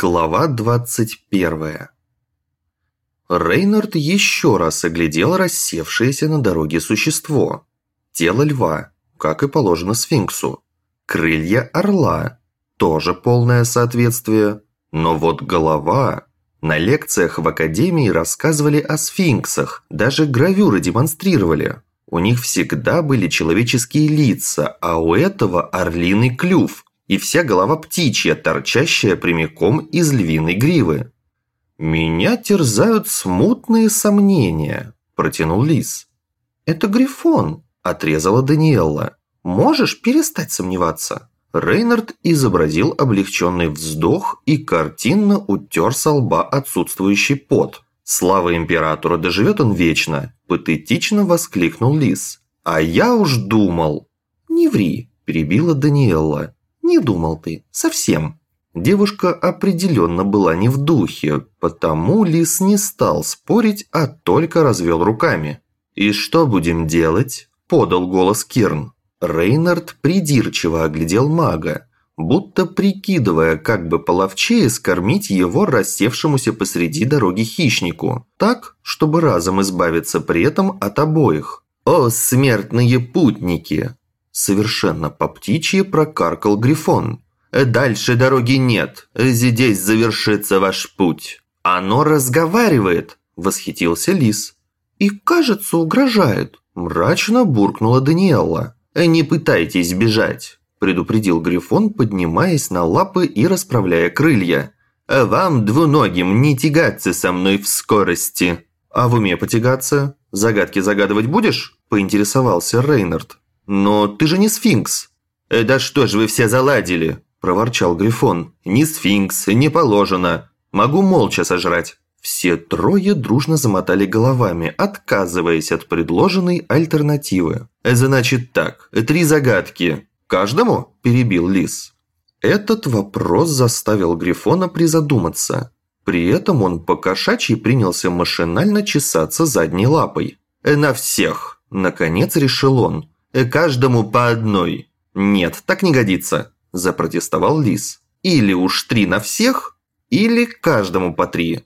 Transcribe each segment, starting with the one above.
Глава 21 Рейнард еще раз оглядел рассевшееся на дороге существо. Тело льва, как и положено сфинксу. Крылья орла, тоже полное соответствие. Но вот голова... На лекциях в Академии рассказывали о сфинксах, даже гравюры демонстрировали. У них всегда были человеческие лица, а у этого орлиный клюв – и вся голова птичья, торчащая прямиком из львиной гривы. «Меня терзают смутные сомнения», – протянул Лис. «Это Грифон», – отрезала Даниэлла. «Можешь перестать сомневаться?» Рейнард изобразил облегченный вздох и картинно утер со лба отсутствующий пот. «Слава императору, доживет он вечно!» – патетично воскликнул Лис. «А я уж думал!» «Не ври!» – перебила Даниэлла. Не думал ты. Совсем. Девушка определенно была не в духе, потому Лис не стал спорить, а только развел руками. «И что будем делать?» – подал голос Кирн. Рейнард придирчиво оглядел мага, будто прикидывая, как бы половчее скормить его рассевшемуся посреди дороги хищнику, так, чтобы разом избавиться при этом от обоих. «О, смертные путники! Совершенно по птичьи прокаркал Грифон. «Дальше дороги нет. Здесь завершится ваш путь». «Оно разговаривает!» – восхитился Лис. «И, кажется, угрожает», – мрачно буркнула Даниэлла. «Не пытайтесь бежать», – предупредил Грифон, поднимаясь на лапы и расправляя крылья. «Вам, двуногим, не тягаться со мной в скорости». «А в уме потягаться? Загадки загадывать будешь?» – поинтересовался Рейнард. «Но ты же не сфинкс». «Э, «Да что ж вы все заладили?» – проворчал Грифон. «Не сфинкс, не положено. Могу молча сожрать». Все трое дружно замотали головами, отказываясь от предложенной альтернативы. «Э, «Значит так, три загадки. Каждому?» – перебил Лис. Этот вопрос заставил Грифона призадуматься. При этом он по принялся машинально чесаться задней лапой. «Э, «На всех!» – наконец решил он. Э, каждому по одной». «Нет, так не годится», – запротестовал Лис. «Или уж три на всех, или каждому по три.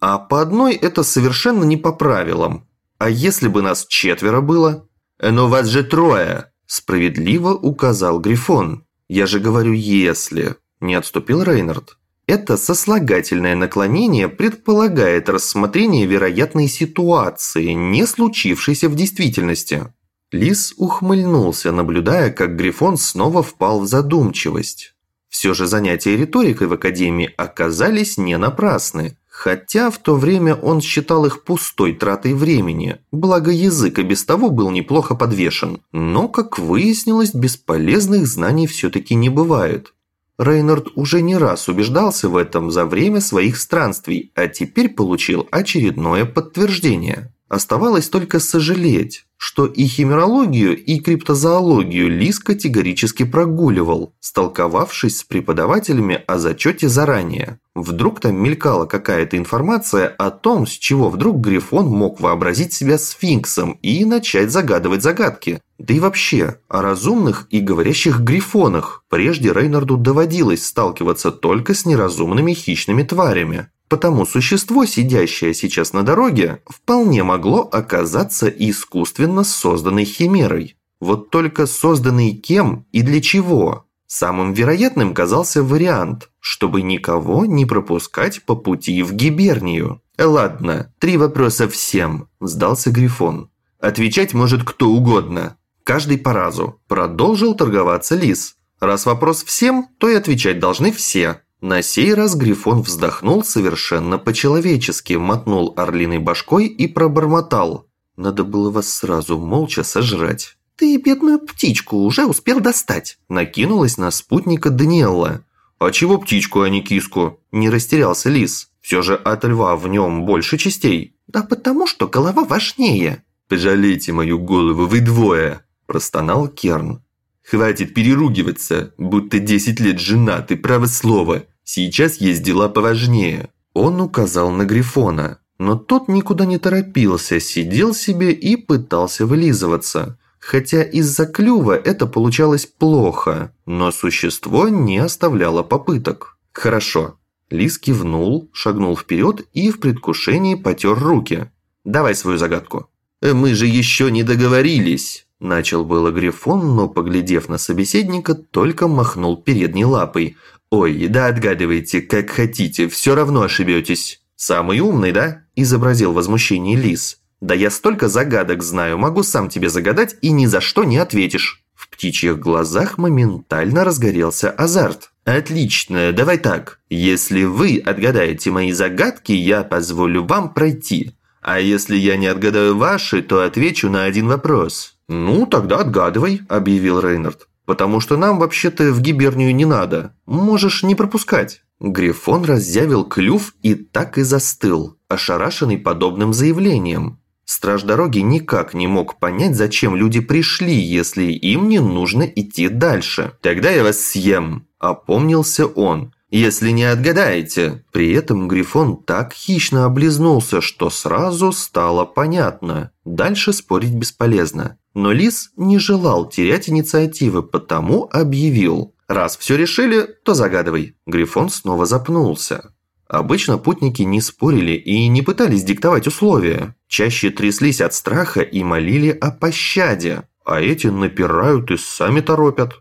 А по одной это совершенно не по правилам. А если бы нас четверо было?» э, «Но вас же трое», – справедливо указал Грифон. «Я же говорю «если», – не отступил Рейнард. Это сослагательное наклонение предполагает рассмотрение вероятной ситуации, не случившейся в действительности. Лис ухмыльнулся, наблюдая, как Грифон снова впал в задумчивость. Все же занятия риторикой в Академии оказались не напрасны, хотя в то время он считал их пустой тратой времени, благо язык и без того был неплохо подвешен. Но, как выяснилось, бесполезных знаний все-таки не бывает. Рейнард уже не раз убеждался в этом за время своих странствий, а теперь получил очередное подтверждение. Оставалось только сожалеть, что и химерологию, и криптозоологию Лис категорически прогуливал, столковавшись с преподавателями о зачете заранее. Вдруг там мелькала какая-то информация о том, с чего вдруг Грифон мог вообразить себя сфинксом и начать загадывать загадки. Да и вообще, о разумных и говорящих грифонах прежде Рейнарду доводилось сталкиваться только с неразумными хищными тварями. Потому существо, сидящее сейчас на дороге, вполне могло оказаться искусственно созданной химерой. Вот только созданной кем и для чего? Самым вероятным казался вариант, чтобы никого не пропускать по пути в Гибернию. «Ладно, три вопроса всем», – сдался Грифон. «Отвечать может кто угодно. Каждый по разу», – продолжил торговаться Лис. «Раз вопрос всем, то и отвечать должны все». На сей раз Грифон вздохнул совершенно по-человечески, мотнул орлиной башкой и пробормотал. «Надо было вас сразу молча сожрать». «Ты бедную птичку уже успел достать», – накинулась на спутника Даниэлла. «А чего птичку, а не киску?» – не растерялся лис. «Все же от льва в нем больше частей». «Да потому что голова важнее». «Пожалейте мою голову, вы двое», – простонал Керн. «Хватит переругиваться, будто десять лет женаты, право слово. Сейчас есть дела поважнее». Он указал на Грифона, но тот никуда не торопился, сидел себе и пытался вылизываться. Хотя из-за клюва это получалось плохо, но существо не оставляло попыток. «Хорошо». Лис кивнул, шагнул вперед и в предвкушении потер руки. «Давай свою загадку». «Э, «Мы же еще не договорились», – начал было Грифон, но, поглядев на собеседника, только махнул передней лапой. «Ой, да отгадывайте, как хотите, все равно ошибетесь». «Самый умный, да?» – изобразил возмущение Лис. «Да я столько загадок знаю, могу сам тебе загадать и ни за что не ответишь». В птичьих глазах моментально разгорелся азарт. «Отлично, давай так. Если вы отгадаете мои загадки, я позволю вам пройти. А если я не отгадаю ваши, то отвечу на один вопрос». «Ну, тогда отгадывай», – объявил Рейнард. «Потому что нам вообще-то в гибернию не надо. Можешь не пропускать». Грифон разъявил клюв и так и застыл, ошарашенный подобным заявлением. Страж дороги никак не мог понять, зачем люди пришли, если им не нужно идти дальше. «Тогда я вас съем», – опомнился он. «Если не отгадаете». При этом Грифон так хищно облизнулся, что сразу стало понятно. Дальше спорить бесполезно. Но Лис не желал терять инициативы, потому объявил. Раз все решили, то загадывай. Грифон снова запнулся. Обычно путники не спорили и не пытались диктовать условия. Чаще тряслись от страха и молили о пощаде. А эти напирают и сами торопят.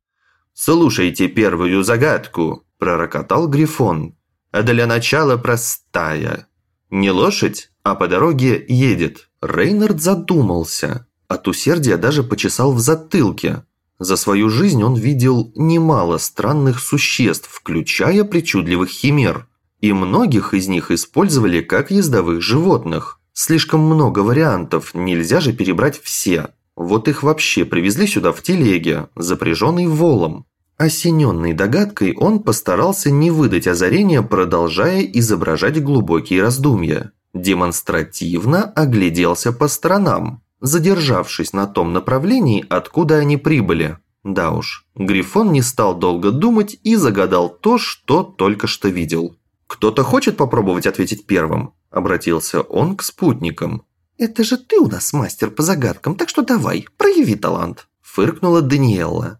«Слушайте первую загадку», – пророкотал Грифон. «А для начала простая. Не лошадь, а по дороге едет». Рейнард задумался. От усердия даже почесал в затылке. За свою жизнь он видел немало странных существ, включая причудливых химер. И многих из них использовали как ездовых животных. Слишком много вариантов, нельзя же перебрать все. Вот их вообще привезли сюда в телеге, запряженный волом. Осененный догадкой, он постарался не выдать озарения, продолжая изображать глубокие раздумья. Демонстративно огляделся по сторонам задержавшись на том направлении, откуда они прибыли. Да уж, Грифон не стал долго думать и загадал то, что только что видел. «Кто-то хочет попробовать ответить первым?» – обратился он к спутникам. «Это же ты у нас мастер по загадкам, так что давай, прояви талант», – фыркнула Даниэлла.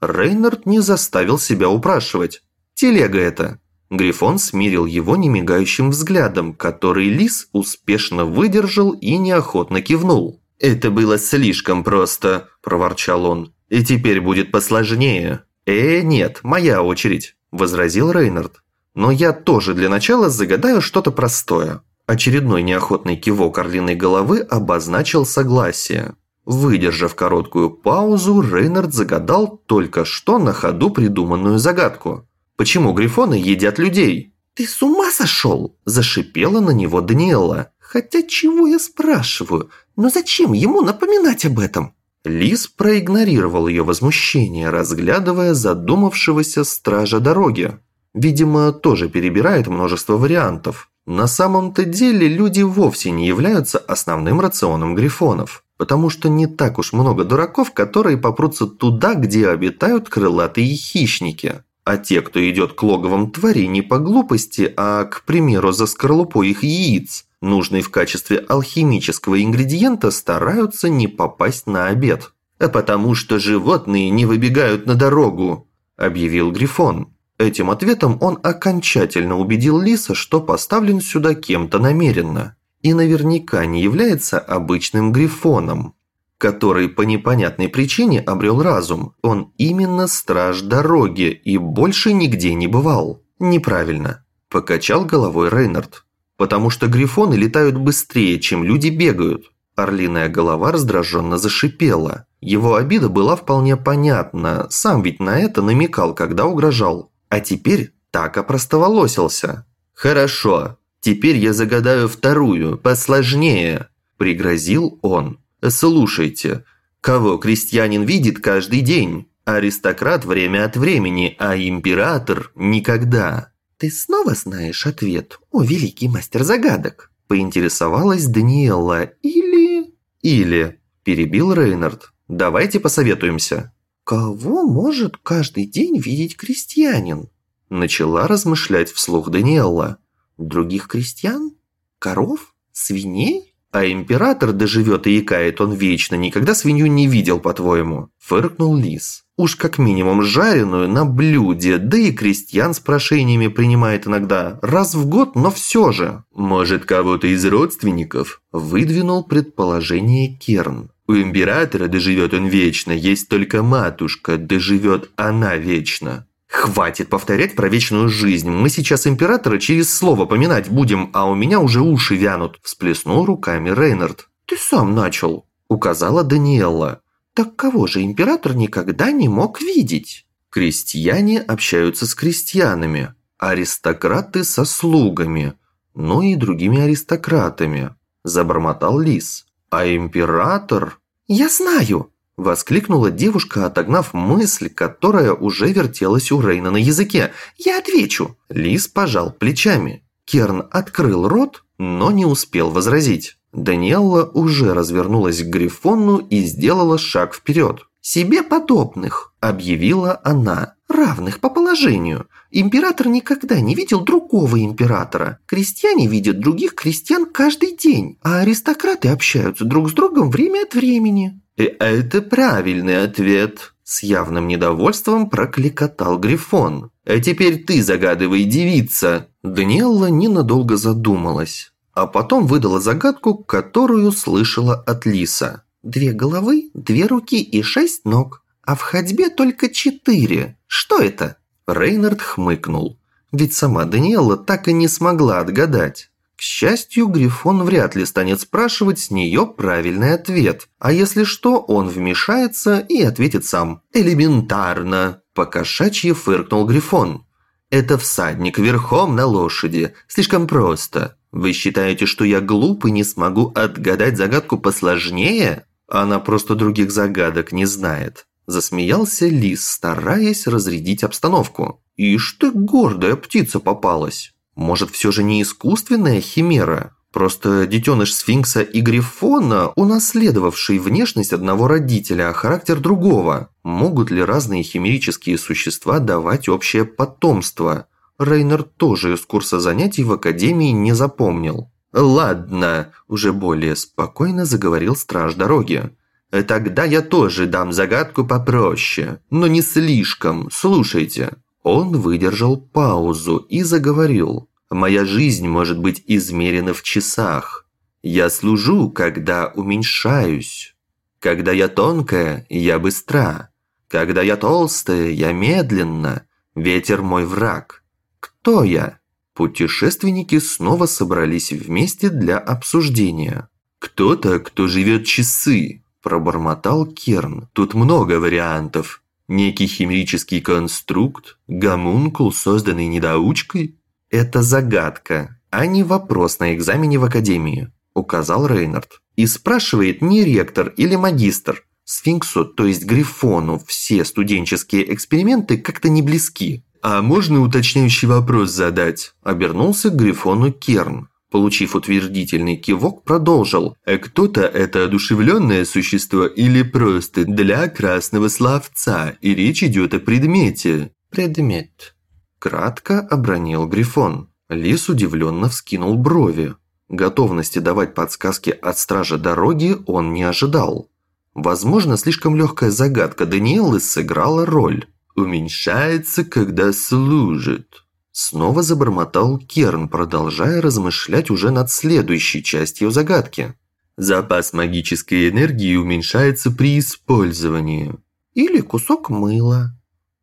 Рейнард не заставил себя упрашивать. «Телега это». Грифон смирил его немигающим взглядом, который лис успешно выдержал и неохотно кивнул. «Это было слишком просто», – проворчал он. «И теперь будет посложнее». «Э, нет, моя очередь», – возразил Рейнард. «Но я тоже для начала загадаю что-то простое». Очередной неохотный кивок орлиной головы обозначил согласие. Выдержав короткую паузу, Рейнард загадал только что на ходу придуманную загадку. «Почему грифоны едят людей?» «Ты с ума сошел?» – зашипела на него Даниэла. «Хотя чего я спрашиваю? Но зачем ему напоминать об этом? Лис проигнорировал ее возмущение, разглядывая задумавшегося стража дороги. Видимо, тоже перебирает множество вариантов. На самом-то деле люди вовсе не являются основным рационом грифонов, потому что не так уж много дураков, которые попрутся туда, где обитают крылатые хищники. А те, кто идет к логовам тварей не по глупости, а, к примеру, за скорлупой их яиц, нужный в качестве алхимического ингредиента, стараются не попасть на обед. «А потому что животные не выбегают на дорогу», – объявил Грифон. Этим ответом он окончательно убедил Лиса, что поставлен сюда кем-то намеренно. И наверняка не является обычным Грифоном, который по непонятной причине обрел разум. Он именно страж дороги и больше нигде не бывал. Неправильно. Покачал головой Рейнард потому что грифоны летают быстрее, чем люди бегают. Орлиная голова раздраженно зашипела. Его обида была вполне понятна, сам ведь на это намекал, когда угрожал. А теперь так опростоволосился. «Хорошо, теперь я загадаю вторую, посложнее», – пригрозил он. «Слушайте, кого крестьянин видит каждый день? Аристократ время от времени, а император – никогда». «Ты снова знаешь ответ, о великий мастер загадок?» Поинтересовалась Даниэлла. «Или...» «Или...» – перебил Рейнард. «Давайте посоветуемся». «Кого может каждый день видеть крестьянин?» Начала размышлять вслух Даниэлла. «Других крестьян? Коров? Свиней?» «А император доживет и икает он вечно, никогда свинью не видел, по-твоему», – фыркнул Лис. Уж как минимум жареную на блюде, да и крестьян с прошениями принимает иногда. Раз в год, но все же. Может, кого-то из родственников? Выдвинул предположение Керн. У императора доживет он вечно, есть только матушка, доживет она вечно. Хватит повторять про вечную жизнь. Мы сейчас императора через слово поминать будем, а у меня уже уши вянут. Всплеснул руками Рейнард. Ты сам начал, указала Даниэлла. Так кого же император никогда не мог видеть? Крестьяне общаются с крестьянами, аристократы со слугами, ну и другими аристократами, забормотал Лис. А император... Я знаю, Воскликнула девушка, отогнав мысль, которая уже вертелась у Рейна на языке. «Я отвечу!» Лис пожал плечами. Керн открыл рот, но не успел возразить. Даниэлла уже развернулась к Грифону и сделала шаг вперед. «Себе подобных», – объявила она, – «равных по положению. Император никогда не видел другого императора. Крестьяне видят других крестьян каждый день, а аристократы общаются друг с другом время от времени». «И это правильный ответ», – с явным недовольством прокликотал Грифон. «А теперь ты загадывай, девица». Даниэлла ненадолго задумалась а потом выдала загадку, которую слышала от Лиса. «Две головы, две руки и шесть ног, а в ходьбе только четыре. Что это?» Рейнард хмыкнул. Ведь сама Даниэла так и не смогла отгадать. К счастью, Грифон вряд ли станет спрашивать с нее правильный ответ. А если что, он вмешается и ответит сам. «Элементарно!» – покошачьи фыркнул Грифон. «Это всадник верхом на лошади. Слишком просто. Вы считаете, что я глуп и не смогу отгадать загадку посложнее? Она просто других загадок не знает. Засмеялся лис, стараясь разрядить обстановку. Ишь ты, гордая птица попалась. Может, все же не искусственная химера? Просто детеныш сфинкса и грифона, унаследовавший внешность одного родителя, а характер другого. Могут ли разные химерические существа давать общее потомство? Рейнер тоже из курса занятий в академии не запомнил. «Ладно», – уже более спокойно заговорил страж дороги. «Тогда я тоже дам загадку попроще, но не слишком. Слушайте». Он выдержал паузу и заговорил. «Моя жизнь может быть измерена в часах. Я служу, когда уменьшаюсь. Когда я тонкая, я быстра. Когда я толстая, я медленна. Ветер мой враг. Кто я? Путешественники снова собрались вместе для обсуждения. «Кто-то, кто живет часы», – пробормотал Керн. «Тут много вариантов. Некий химический конструкт, гомункул, созданный недоучкой?» «Это загадка, а не вопрос на экзамене в академии», – указал Рейнард. «И спрашивает не ректор или магистр. Сфинксу, то есть Грифону, все студенческие эксперименты как-то не близки. «А можно уточняющий вопрос задать?» – обернулся к Грифону Керн. Получив утвердительный кивок, продолжил. «А кто-то это одушевленное существо или просто для красного словца, и речь идет о предмете?» «Предмет», – кратко обронил Грифон. Лис удивленно вскинул брови. Готовности давать подсказки от стража дороги он не ожидал. Возможно, слишком легкая загадка Даниэлы сыграла роль уменьшается, когда служит». Снова забормотал Керн, продолжая размышлять уже над следующей частью загадки. Запас магической энергии уменьшается при использовании. Или кусок мыла.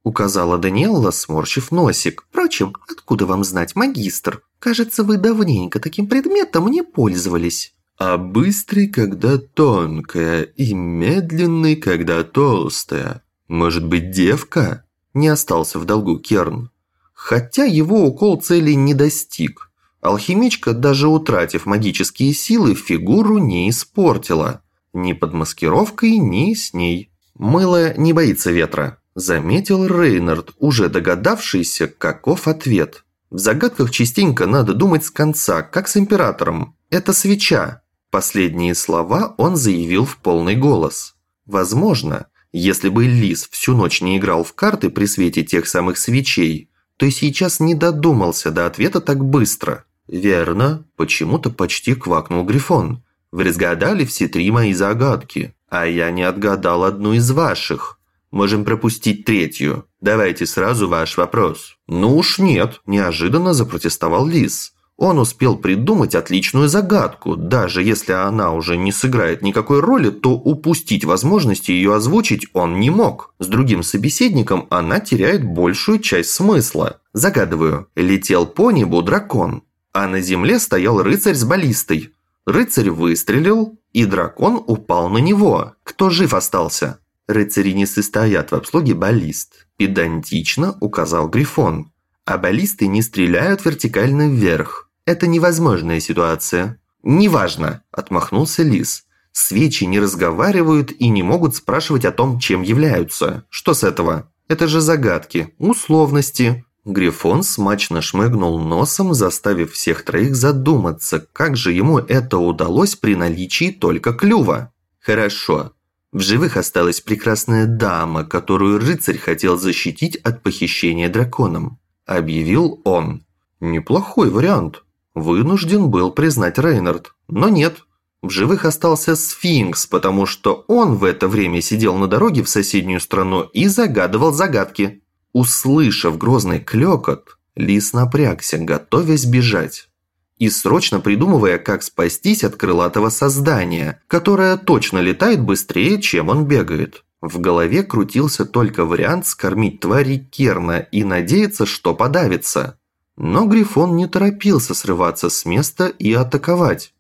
Указала Даниэлла, сморщив носик. Впрочем, откуда вам знать, магистр? Кажется, вы давненько таким предметом не пользовались. А быстрый, когда тонкая, и медленный, когда толстая. Может быть, девка? Не остался в долгу Керн. Хотя его укол цели не достиг. Алхимичка, даже утратив магические силы, фигуру не испортила. Ни под маскировкой, ни с ней. Мыло не боится ветра, заметил Рейнард, уже догадавшийся, каков ответ. В загадках частенько надо думать с конца, как с императором. Это свеча. Последние слова он заявил в полный голос. Возможно, если бы Лис всю ночь не играл в карты при свете тех самых свечей, то сейчас не додумался до ответа так быстро. «Верно», – почему-то почти квакнул Грифон. «Вы разгадали все три мои загадки, а я не отгадал одну из ваших. Можем пропустить третью. Давайте сразу ваш вопрос». «Ну уж нет», – неожиданно запротестовал Лис. Он успел придумать отличную загадку. Даже если она уже не сыграет никакой роли, то упустить возможности ее озвучить он не мог. С другим собеседником она теряет большую часть смысла. Загадываю. Летел по небу дракон. А на земле стоял рыцарь с баллистой. Рыцарь выстрелил, и дракон упал на него. Кто жив остался? Рыцари не состоят в обслуге баллист. Педантично указал Грифон. А баллисты не стреляют вертикально вверх. Это невозможная ситуация. «Неважно», – отмахнулся Лис. «Свечи не разговаривают и не могут спрашивать о том, чем являются. Что с этого? Это же загадки, условности». Грифон смачно шмыгнул носом, заставив всех троих задуматься, как же ему это удалось при наличии только клюва. «Хорошо, в живых осталась прекрасная дама, которую рыцарь хотел защитить от похищения драконом. Объявил он. Неплохой вариант. Вынужден был признать Рейнард. Но нет. В живых остался сфинкс, потому что он в это время сидел на дороге в соседнюю страну и загадывал загадки. Услышав грозный клёкот, лис напрягся, готовясь бежать и срочно придумывая, как спастись от крылатого создания, которое точно летает быстрее, чем он бегает. В голове крутился только вариант скормить твари Керна и надеяться, что подавится. Но Грифон не торопился срываться с места и атаковать.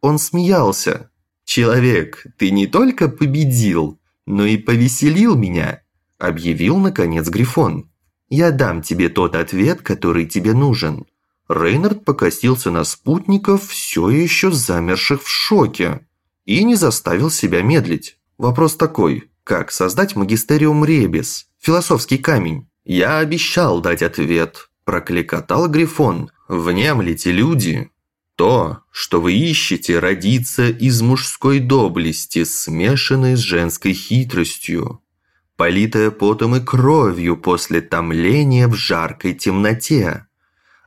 Он смеялся. «Человек, ты не только победил, но и повеселил меня», – объявил наконец Грифон. «Я дам тебе тот ответ, который тебе нужен. Рейнард покосился на спутников, все еще замерших в шоке, и не заставил себя медлить. Вопрос такой, как создать магистериум ребис, философский камень? Я обещал дать ответ, прокликотал Грифон. Внемлите, люди. То, что вы ищете, родится из мужской доблести, смешанной с женской хитростью, политая потом и кровью после томления в жаркой темноте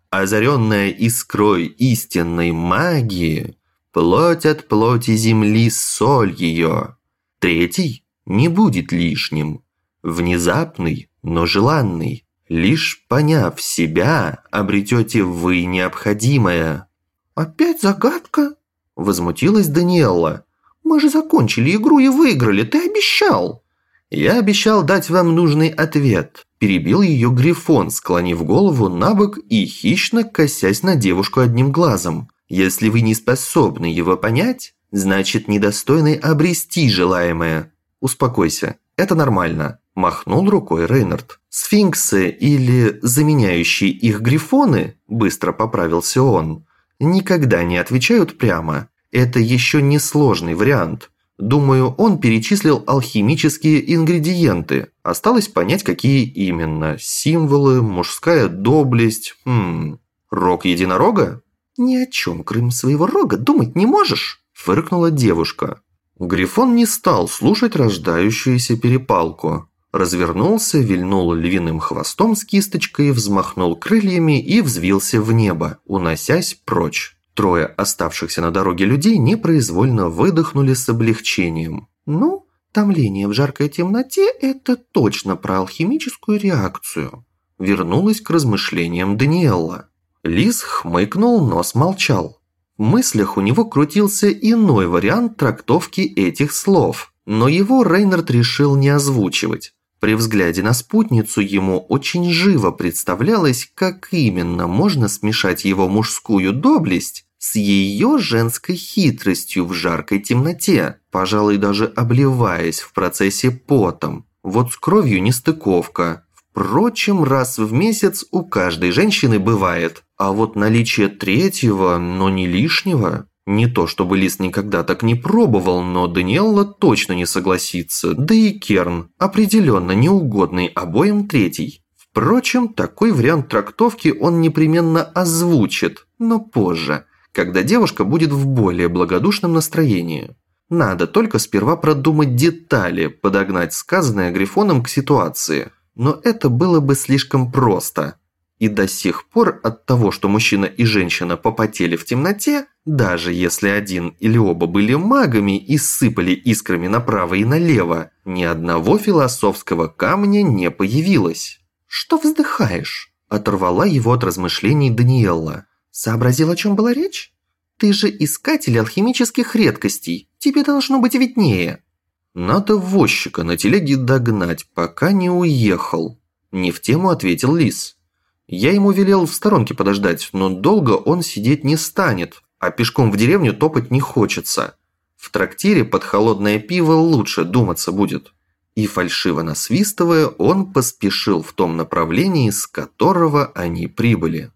озаренная искрой истинной магии, плоть от плоти земли соль ее. Третий не будет лишним, внезапный, но желанный. Лишь поняв себя, обретете вы необходимое. «Опять загадка?» – возмутилась Даниэла. «Мы же закончили игру и выиграли, ты обещал!» «Я обещал дать вам нужный ответ», – перебил ее Грифон, склонив голову на бок и хищно косясь на девушку одним глазом. «Если вы не способны его понять, значит недостойны обрести желаемое. Успокойся, это нормально», – махнул рукой Рейнард. «Сфинксы или заменяющие их грифоны», – быстро поправился он, – «никогда не отвечают прямо. Это еще не сложный вариант». Думаю, он перечислил алхимические ингредиенты. Осталось понять, какие именно. Символы, мужская доблесть. Хм, рог единорога? Ни о чем, кроме своего рога, думать не можешь, фыркнула девушка. Грифон не стал слушать рождающуюся перепалку. Развернулся, вильнул львиным хвостом с кисточкой, взмахнул крыльями и взвился в небо, уносясь прочь. Трое оставшихся на дороге людей непроизвольно выдохнули с облегчением. «Ну, томление в жаркой темноте – это точно про алхимическую реакцию», – вернулась к размышлениям Даниэлла. Лис хмыкнул, но смолчал. В мыслях у него крутился иной вариант трактовки этих слов, но его Рейнард решил не озвучивать. При взгляде на спутницу ему очень живо представлялось, как именно можно смешать его мужскую доблесть с ее женской хитростью в жаркой темноте, пожалуй, даже обливаясь в процессе потом. Вот с кровью нестыковка. Впрочем, раз в месяц у каждой женщины бывает. А вот наличие третьего, но не лишнего. Не то чтобы Лис никогда так не пробовал, но Даниэлла точно не согласится. Да и Керн, определенно неугодный обоим третий. Впрочем, такой вариант трактовки он непременно озвучит, но позже когда девушка будет в более благодушном настроении. Надо только сперва продумать детали, подогнать сказанное Грифоном к ситуации. Но это было бы слишком просто. И до сих пор от того, что мужчина и женщина попотели в темноте, даже если один или оба были магами и сыпали искрами направо и налево, ни одного философского камня не появилось. «Что вздыхаешь?» – оторвала его от размышлений Даниэлла. «Сообразил, о чем была речь? Ты же искатель алхимических редкостей, тебе должно быть виднее». «Надо возчика на телеге догнать, пока не уехал», – не в тему ответил Лис. Я ему велел в сторонке подождать, но долго он сидеть не станет, а пешком в деревню топать не хочется. В трактире под холодное пиво лучше думаться будет. И фальшиво насвистывая, он поспешил в том направлении, с которого они прибыли.